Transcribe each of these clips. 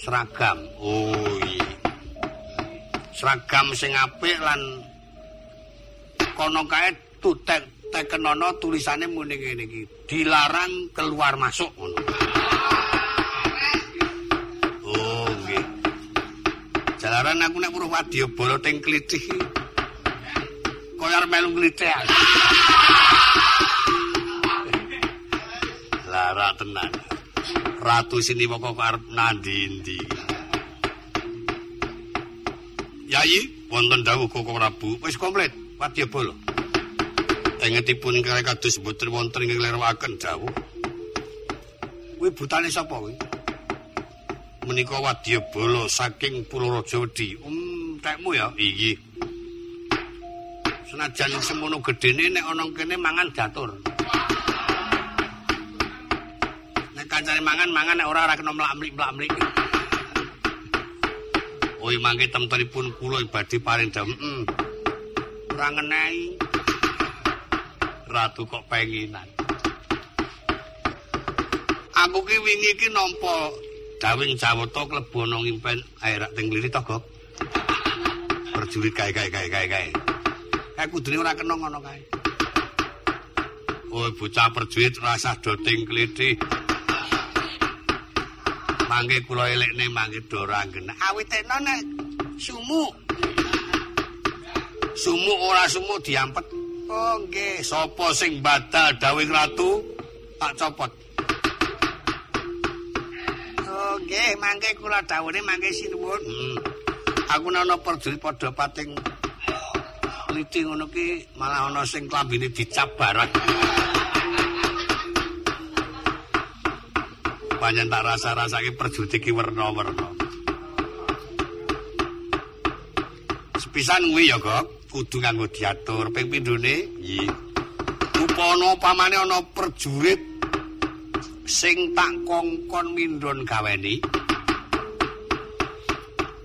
seragam. Oh iya. Seragam sing apik lan kono kae tutek tekenono tulisane muni ngene iki. Dilarang keluar masuk ngono. Oh nggih. Jalaran aku nek weruh wadyabala teng klithih iki. Kaya arep melu klithih. Lara tenan. Ratu sini pokok arep nandi-ndi. Yayi, wonten dawuh Koko Prabu, wis komplit wadyabala. Engetipun kare kados mboten wonten ing lerawaken dawuh. Kuwi butane sapa kuwi? Menika wadyabala saking Pulau Rajawedi. Um, tekmu ya? Iki. Senajan semono gedene nek ana kene mangan datur. Kancane mangan mangan nek ora ora kena mlak-mlik-mlak-mlik. Oi mangke temtenipun kula badhe paring dam. Heeh. Ora ngenehi. Ratu kok penginan. Aku ki wingi iki nampa dawing Jawata klebu ana ngimpen airak teng liri to, Gok. Perjurit kae-kae-kae-kae. Kae kudune ora kena ngono kae. Oh, bocah perjurit rasah doting klithih. Mangke kula elekne mangke dora anggen awitena nek sumu sumu ora sumu diampet. Oh nggih. Sapa sing badal dawing ratu? Tak copot. Oh nggih. Mangke kula dawuhne mangke sinuwun. Hmm. aku ana perjurit padha pating. Liti ngono ki malah ana sing klambine dicap barat panjen tak rasa-rasake perjuti ki werna-werna. Sepisan kuwi ya, Kok, kudu nganggo diatur ping pindhone. Nggih. Upana pamane ana perjurit sing tak kongkon mindhon gaweni.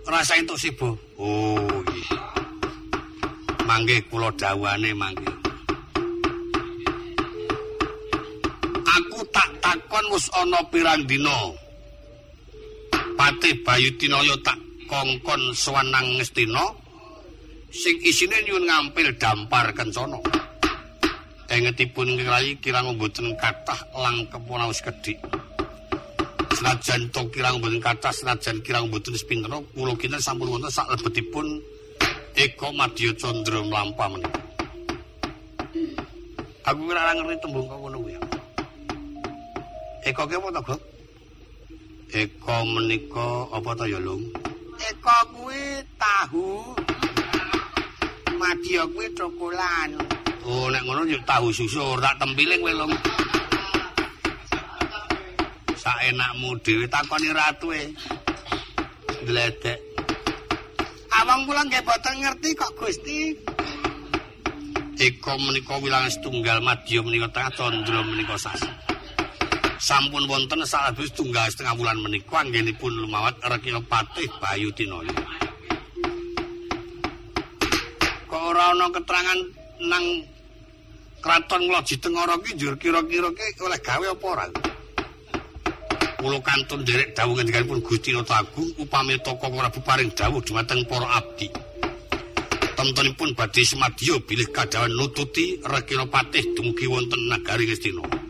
Rasa entuk sibo. Oh, nggih. Mangke kula dawuhane mangke. Takon wis ana pirang dina. Patih Bayu Tinaya tak kongkon swanang Ngastina sing isine nyuwun ngampil dampar kencana. Engetipun kirayi kirang mboten kathah lang kepunawis kedhik. Senajan to kirang mboten kathah senajan kirang mboten sepintena kula kinten sampun wonten sak lebetipun Eko Madya Candra mlampah menika. Aku ora ngerti tembung kok Eko ki apa to, Gok? Eko menika apa to ya, Lung? Eko kuwi tahu. Madya kuwi cokolan. Oh, nek ngono yo tahu susur, tak tempiling kowe, Lung. Saenakmu dhewe takoni ratu e. Gledek. Awang kula nggih boten ngerti kok, Gusti. Eko menika wilangan setunggal Madya menika tengah Candra menika sasi. Sampun wonten salebet tunggal setengah bulan menika anggenipun lumawat Rekya Patih Bayu Tinaya. Kok ora ana keterangan nang kraton Ngloji Tengara ki njur kira-kira ki oleh gawe apa ora? Kula kantun derek dawuh ngendikanipun Gusti Ratu Agung upami toko Prabu paring dawuh dhumateng para abdi. Temtunipun badhe semadya bilih kadawan nututi Rekya Patih dumugi wonten nagari Ngastina.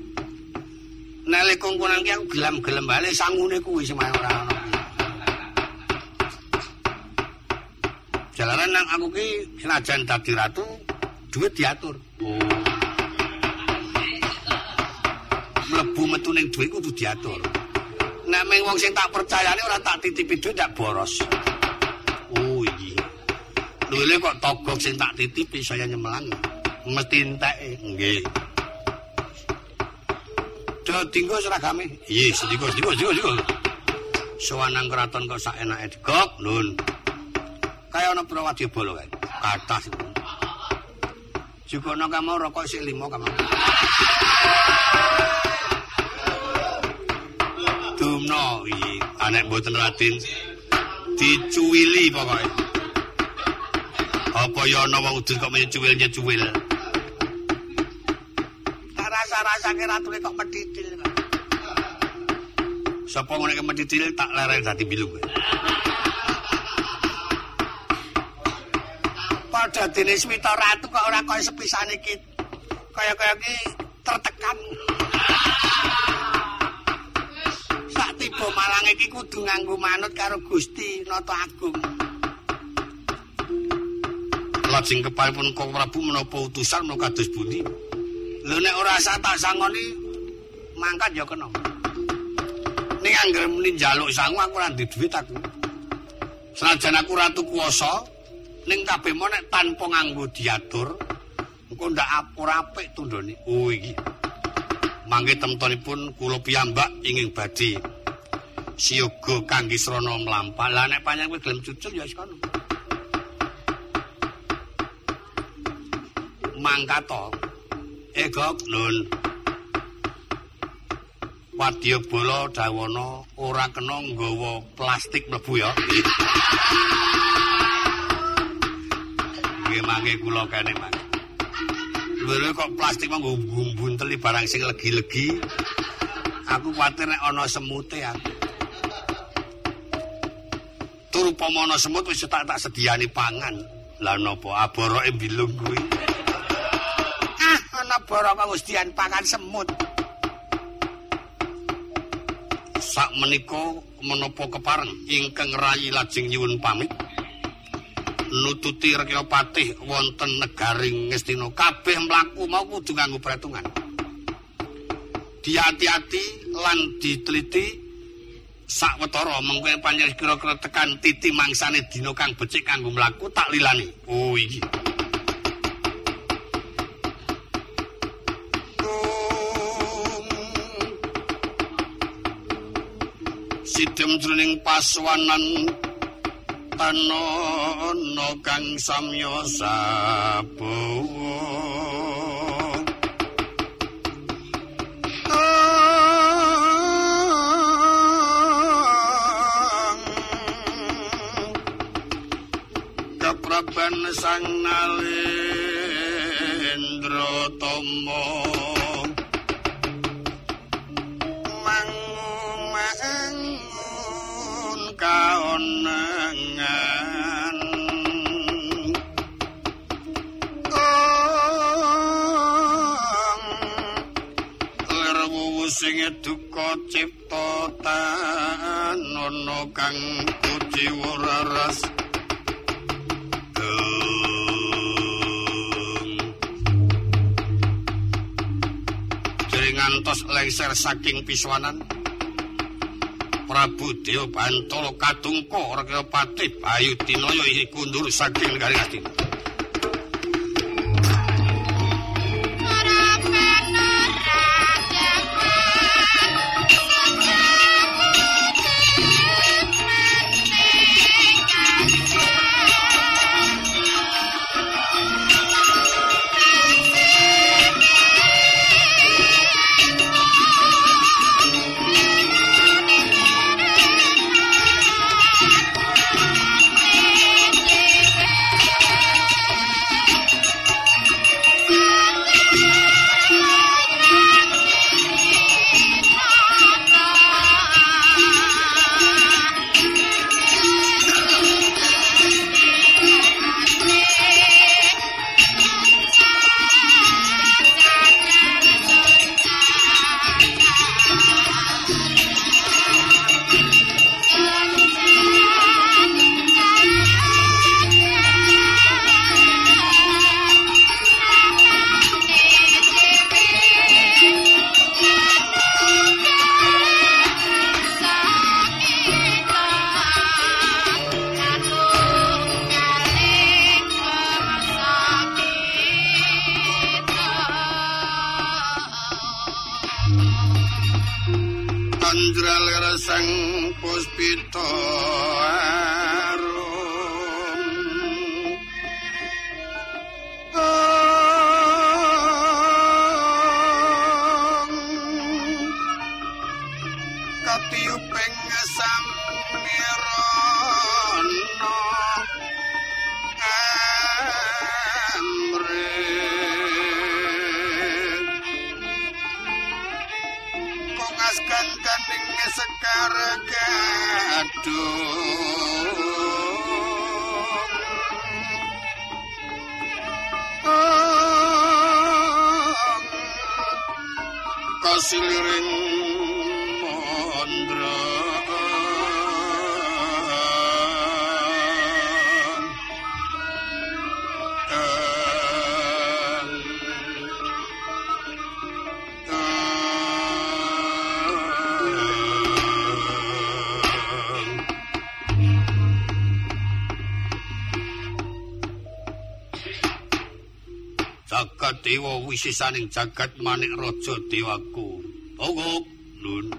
Nele kongkonan ki aku gelem-gelem bali sangune kuwi semaya ora ana. Jalaran nang aku ki senajan dadi ratu, duit diatur. Oh. Mlebu metu ning duit kudu diatur. Nek wong sing tak percayane ora tak titipi duit tak boros. Oh iya. Lho kok togok sing tak titipi saya nyemelang. Mesti entek nggih. Do dinggo seragame. Iya, sediko, sediko, sediko, sediko. Sowanang keraton kok sak enake digok, nun. Kaya ana prawadya bala kae. Kathah. Jukono kamu rokok sik limo kamu. Dumno, iya. Anek mboten ratin. Dicuwili pokoke. Apa ya ana wong udun kok mencuwil-cuwil. Rasa-rasane ratune kok medhidil. Sapa ngene medhit tak lereni dadi bilung. Padha dene Swita Ratu kok ora kaya sepisan iki. Kaya-kaya iki tertekan. Sak tiba Malang iki kudu nganggo manut karo Gusti Nata Agung. Lajeng kepalipun Kang Prabu menapa utusan menapa kados pundi? Lho nek ora sak tak sangoni mangkat ya kena. Ning anggere muni njaluk sangu aku ora duwe dhuwit aku. Senajan aku ratu kuwasa ning kabeh nek tanpa nganggo diatur engko ndak apur-apik tundone. Oh iki. Mangke temtonipun kula piyambak ingin badhe siyoga kangge srana mlampah. Lah nek panjang kowe gelem cucul ya sekono. Mangkato. Egok nun. Wadya bola dawana ora kena nggawa plastik mlebu ya. Nggih mangke kula kene mangke. Lho kok plastik manggo bunteli barang sing legi-legi. Aku kuwatir nek ana semute aku. Tur upama ana semut wis tak tak sediani pangan. Lah napa aboroke bilung kuwi? Ana borok Gustian pangan semut. Sak menika menapa kepareng ingkang rayi lajeng nyuwun pamit. Nututi Rekya Patih wonten negaring Ngastina kabeh mlaku mau kudu nganggo perhitungan. Diati-ati lan diteliti sawetara mengko panjenengan kira-kira tekan titi mangsane dina kang becik kanggo mlaku tak lilani. Oh iki. Sidem jroning paswanan tanono kang samya kapraban sang nalendra saking piswanan Prabu Dewa Bantala Katungka Rekya Patih Bayu Tinaya iku ndur saking negari Astina. Sekar wisisaning jagat manik raja dewaku. Tongok nun.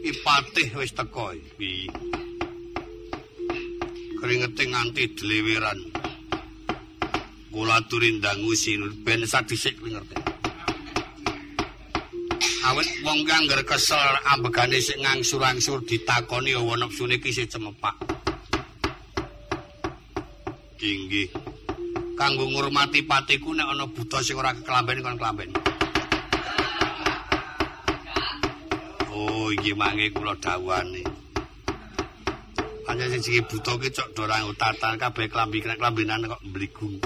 Ipatih wis teko iki. Keringete nganti dleweran kula turindangu sinur ben sadhisik ngerti. Awet wong kang ngger kesel ambegane sik ngangsur-angsur ditakoni hawa nepsune ki sik cemepak. Inggih kanggo ngurmati patiku nek ana buta sing ora kekelamben kon kelamben. Oh, iki mangke kula dawuhane. Panjen sing sing buta ki cok dorang utatan kabeh klambi kena klambenan kok mbligung.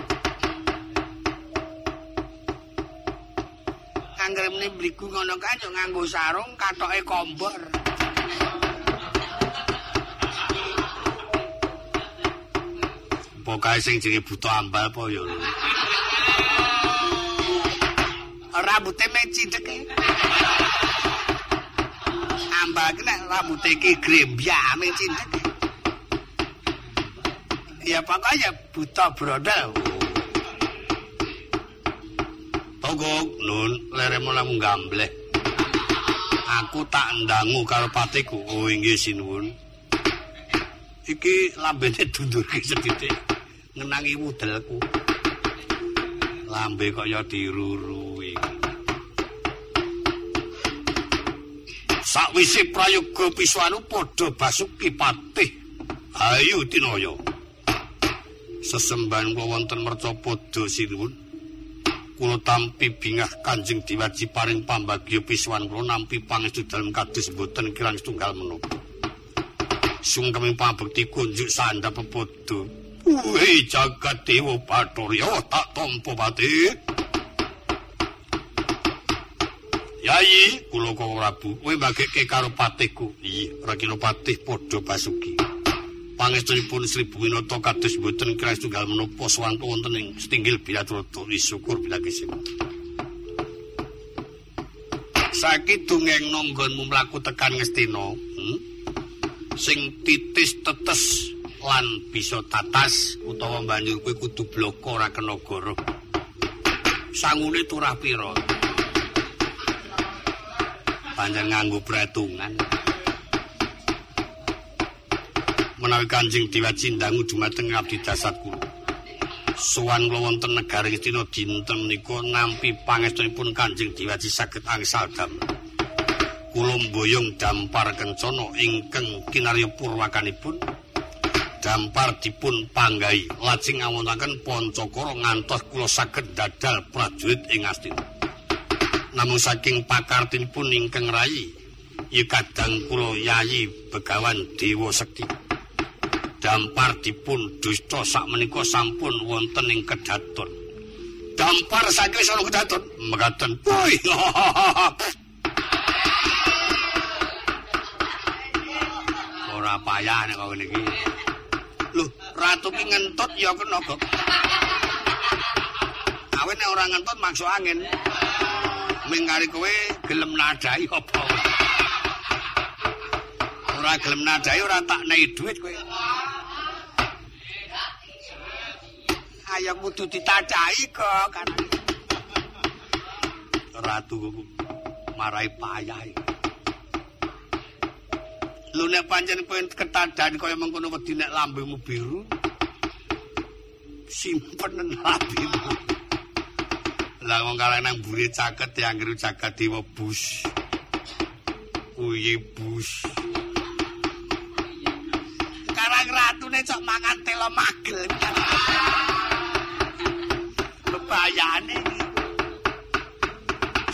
Anggremne mbligung ngono kae nganggo sarung katoke kombor. Pokoke sing jenenge buta ambal apa ya? Rambute mecidek ambal ki nek rambute ki grembya mecidek ya pokoknya buta brodel Togok nun leremu lamu gambleh aku tak ndangu karo patiku. Oh inggih sinuwun. Iki lambene dundur ki sedidik ngenangi wudelku. Lambe kaya dirurui. Sakwise prayoga piswanu padha basuki patih. Ayu tinaya. Sesembahan kula wonten mercapada sinuwun. Kula tampi bingah Kanjeng Diwaji paring pambagya piswan kula nampi pangestu dalem kados boten kirang setunggal menapa. Sungkeming pambekti kunjuk sandha pepodo. Wei jagat dewa paturya tak tampa pati. Yai, kula kok Prabu, kowe mbageke karo patiku. Iya, Rakina Patih padha basuki. Pangestunipun Sri Buwinata kados boten kira tunggal menapa sawantu wonten ing setinggil bilatrata syukur bilakisin. Saiki dongeng nonggonmu mlaku tekan Ngastina, hmm? sing titis tetes lan bisa tatas utawa banjur kuwi kudu bloko ora kena goro. Sangune turah pira? Panjang nganggo pretungan. Menawi Kanjeng Dewa Cindangu dumateng abdi dasar kula. Sowan kula wonten negari Istina dinten menika nampi pangestunipun Kanjeng Dewa saged angsal damel. Kula mboyong dampar kencana ingkang kinarya purwakanipun. Dampar dipun panggai lajeng ngawontenaken Pancakara ngantos kula saged dadal prajurit ing Astina. Namung saking pakartinipun ingkang rayi ya kadang kula yayi begawan Dewa Sekti. Dampar dipun dusta sakmenika sampun wonten ing kedaton. Dampar saking sono kedaton mekaten. Woi. Ora payah nek kok niki. Loh, ratu ki ngentut ya kena kok. Awet nek ora ngentut maksud angin. Mengari kowe gelem nadai apa? Ora gelem nadai ora tak nei duit kowe. Ayo kudu ditadai kok kan. Ratu marai payah iki. Lho nek pancen kowe ketadan kaya mengkono wedi nek lambemu biru. Simpen lambemu. Lah wong kalih nang mburi caket dianggere jagat dewa bus. Kuwi bus. Karang ratune cok mangan telo magel. Bebayane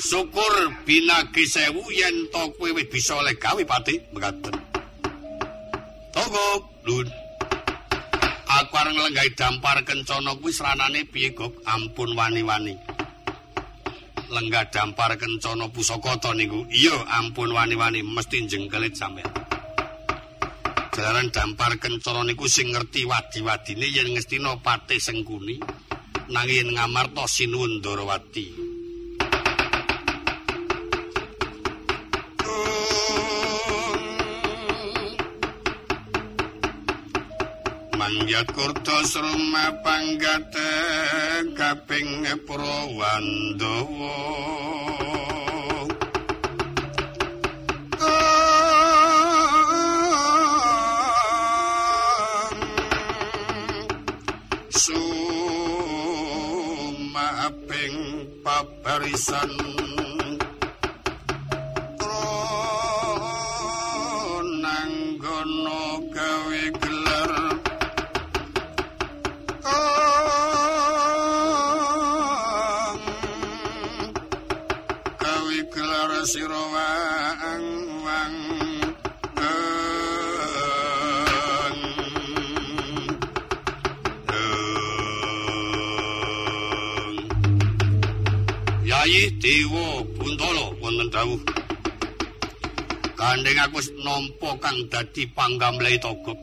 Syukur binagi sewu yen to kowe bisa oleh gawe pati, mekaten. Tunggu, Lun. Aku areng lenggai dampar kencana kuwi sranane piye, Gok? Ampun wani-wani. Lenggah dampar kencana pusaka to niku. Iya, ampun wani-wani mesti jengkelit sampean. Jalaran dampar kencana niku sing ngerti wadi-wadine yen ngestina Patih Sengkuni. Nanging ngamarta sinuwun Darawati. Mangyat kurta sruma panggate kaping Prawandawa. Sumaping paparisan Dewa Buntala wonten dawuh. Kandheng aku nampa kang dadi panggamlehe togok.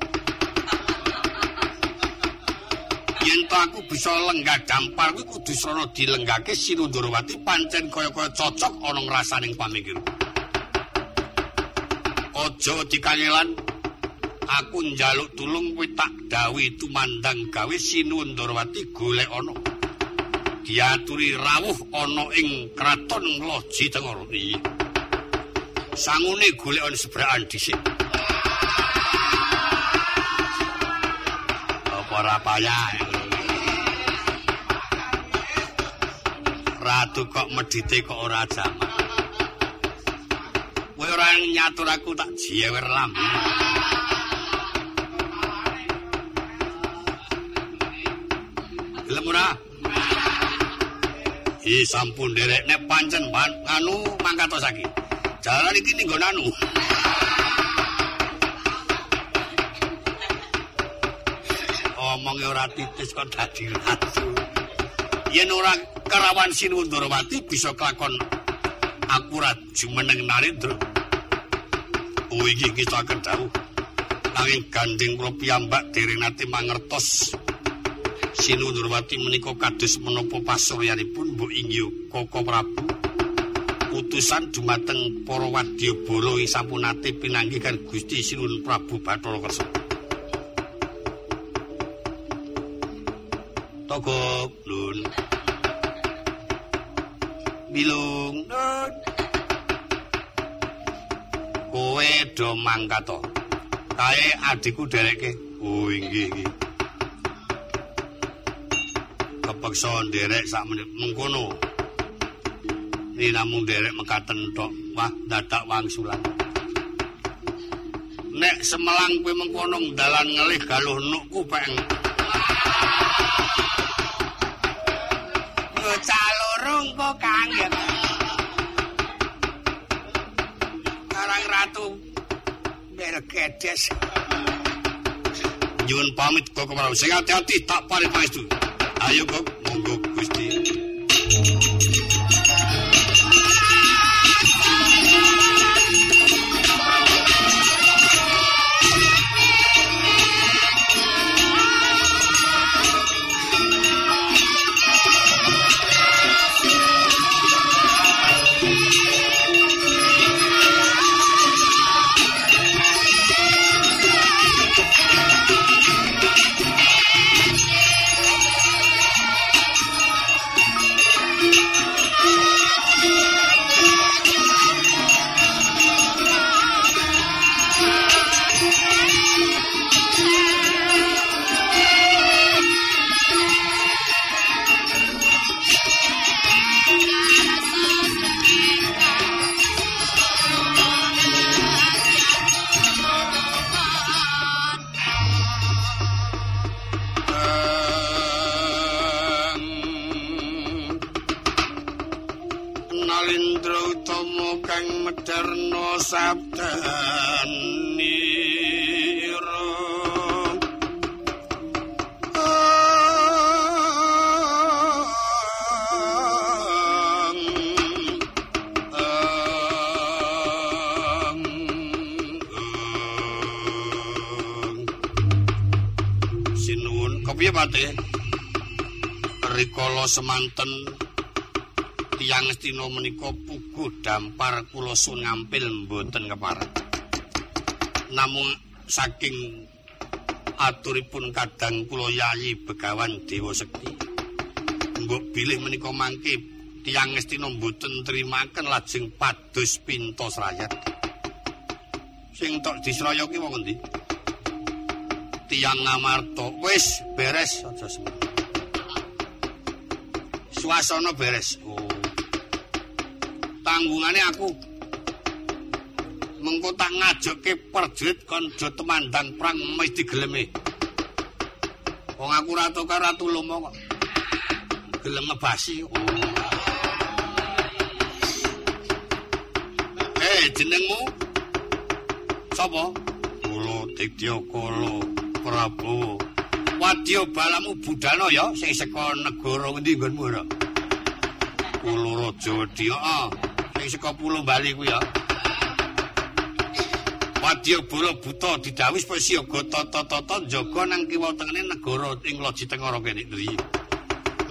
Yen aku bisa lenggah dampar kuwi kudu srana dilenggake Sinundrawati pancen kaya-kaya cocok ana ngrasaning pamikir. Aja dikangelan aku njaluk tulung kowe tak dawuh tumandang gawe Sinundrawati golek ana. Diaturi rawuh ana ing kraton Loji Tengara iki. Sangune golekon sebrakan dhisik. Apa ora payah? Ratu kok medite kok ora jamak. Kowe ora nyatur aku tak jewer lambe. I sampun derek nek pancen ban anu mangkatosake. Jalan iki ning anu. Omonge ora titis kok dadi ratu. Yen ora karawan Sinundrawati bisa kelakon akurat jumeneng Narendra. Oh iki kita tahu. Nanging gandeng kula piyambak dereng nate mangertos Sinundrawati menika kados menapa pasuryanipun Mbok Ingyu Koko Prabu utusan dumateng para wadyabala sampun ate pinanggih kan Gusti Sinun Prabu Bathara Kersa. Togok lun. Bilung nun. Kowe do mangkat Kae adikku dereke. Oh inggih inggih. Kepeksa nderek sak menit mengkono. Ini namung nderek mekaten tok. Wah, dadak wangsulan. Nek semelang kowe mengkono dalan ngelih galuh nukku peng. Bocah lorong kok kangen. Karang ratu bergedes. Nyuwun pamit kok kemana. Sing hati-hati tak paling pangestu. Ayo kok monggo semanten. Tiyang Astina menika puguh dampar kula sun ngampil mboten kepareng namung saking aturipun kadang kula yayi begawan dewa sekti. Mbok bilih menika mangke tiyang Astina mboten trimaken lajeng padus pintos rakyat. Sing tok disraya ki wong endi tiyang ngamarta wis beres aja semono suasana beres oh. tanggungane aku mengko tak ngajokke perjuit konjo temandang perang wis digeleme wong aku ratu karo ratu lomo kok gelem ngebasi oh. eh jenengmu sapa kula Tityakala Prabu. Wadya balamu budana ya sing saka negara ngendi nggonmu ora? Pulau Wedi, heeh. Sing saka Pulau Bali kuwi ya. Wadya bala buta didhawuhi supaya siaga tata-tata jaga nang kiwa tengene negara ing Loji Tengara kene iki.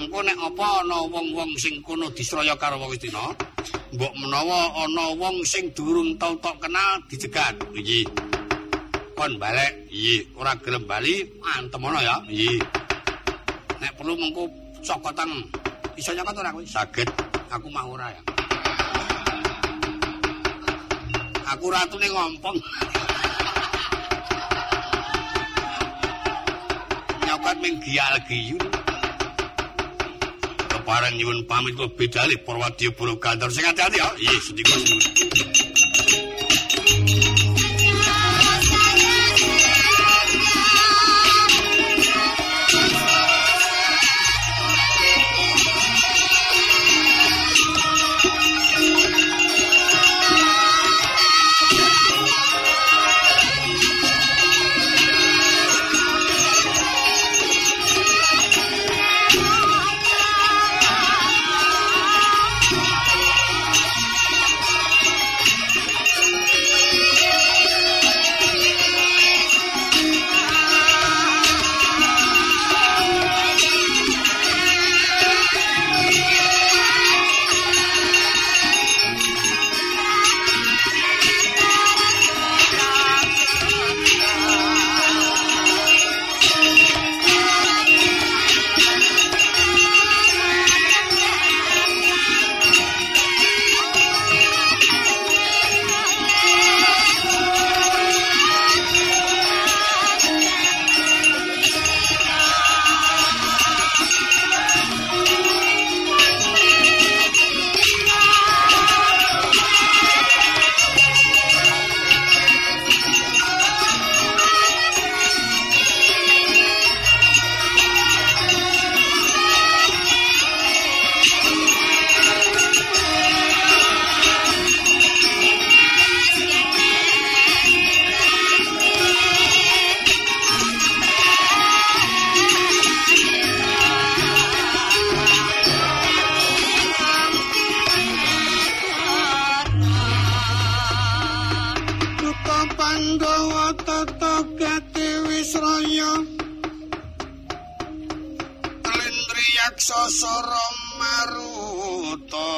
Engko nek apa ana wong-wong sing kono disraya karo wong Istina, mbok menawa ana wong sing durung tau tok kenal dijegat. Iki. kon balik iya ora gelem bali antem ana ya iya nek perlu mengko cokotan iso nyokot ora kowe saged aku mau ora ya. Aku ratune ngompong. Nyokot ming gial giyu. Keparang nyuwun pamit kok bedale Purwadya Bolo Kantor sing ati-ati ya. Iya sedika raksasa maruta.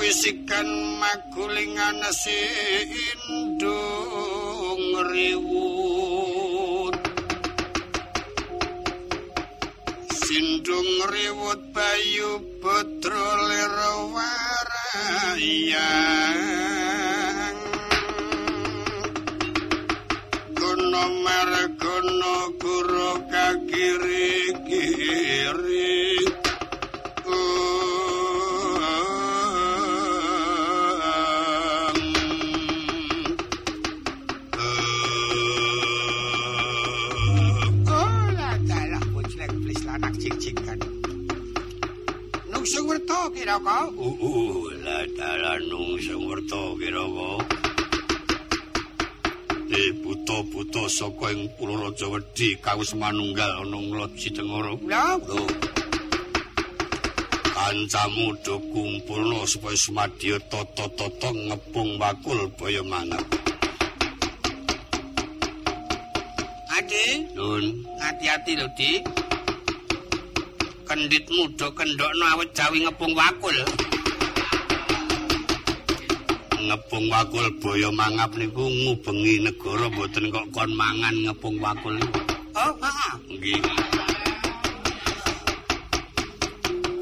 Wisikan magulingan si indung riwut. Sindung riwut bayu putra lirwaraya kawis manunggal ana ngloji tengara. Ya, kancamu do kumpulno supaya semadya tata-tata ngepung bakul baya mangap. Adi, Nun, hati-hati lho, Dik. Kenditmu do kendokno awet jawi ngepung wakul. ngepung bakul baya mangap niku ngubengi negara mboten kok kon mangan ngepung niku. Oh, heeh. Nggih.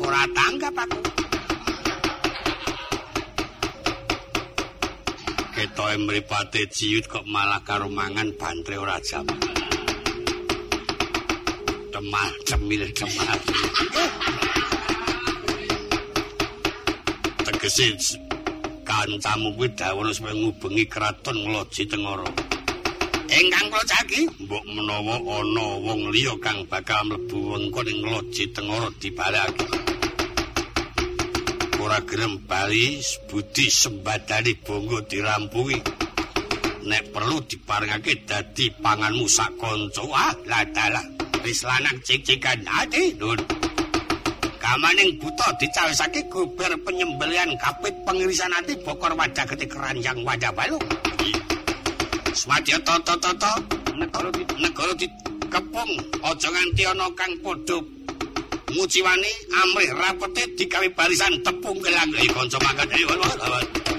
Ora tanggap aku. Ketoke mripate ciut kok malah karo mangan bantre ora jam. Temal cemil cemal. Tegese kancamu kuwi dawuh supaya ngubengi kraton Ngloji Tengara. Engkang kula jagi, Mbok menawa ana wong liya kang bakal mlebu wengkon ing Ngloji Tengara dibalekake. Ora gelem bali budi sembadani bongo dirampungi. Nek perlu diparengake dadi panganmu sak kanca. Ah, la dalah. Wis lanang cicikan ati, Nun. Kamaning buta dicawisake guber penyembelian kapit pengirisan ati bokor wadah gede keranjang wadah balung. Swadya tata-tata negara di negara dikepung aja nganti ana kang padha nguciwani amrih rapete digawe barisan tepung kelang iki kanca mangkat ayo ayo